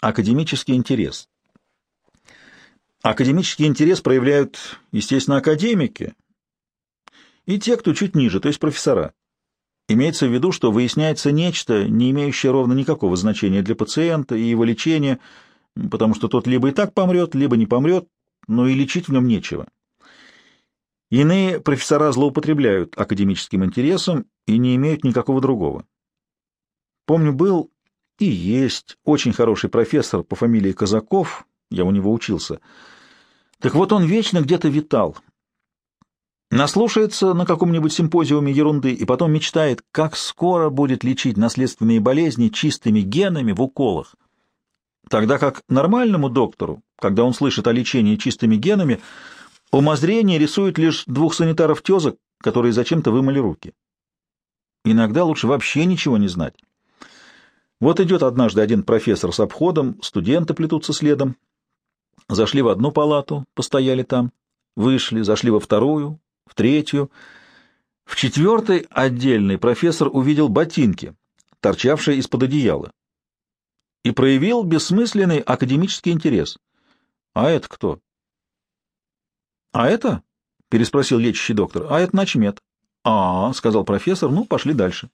Академический интерес. Академический интерес проявляют, естественно, академики и те, кто чуть ниже, то есть профессора. Имеется в виду, что выясняется нечто, не имеющее ровно никакого значения для пациента и его лечения, потому что тот либо и так помрет, либо не помрет, но и лечить в нем нечего. Иные профессора злоупотребляют академическим интересом и не имеют никакого другого. Помню, был и есть очень хороший профессор по фамилии Казаков, я у него учился. Так вот он вечно где-то витал. Наслушается на каком-нибудь симпозиуме ерунды и потом мечтает, как скоро будет лечить наследственные болезни чистыми генами в уколах. Тогда как нормальному доктору, когда он слышит о лечении чистыми генами, умозрение рисует лишь двух санитаров-тезок, которые зачем-то вымыли руки. Иногда лучше вообще ничего не знать. Вот идет однажды один профессор с обходом, студенты плетутся следом. Зашли в одну палату, постояли там, вышли, зашли во вторую, в третью. В четвертой отдельный профессор увидел ботинки, торчавшие из-под одеяла, и проявил бессмысленный академический интерес. «А это кто?» «А это?» — переспросил лечащий доктор. «А это начмет». «А, — сказал профессор, — ну, пошли дальше».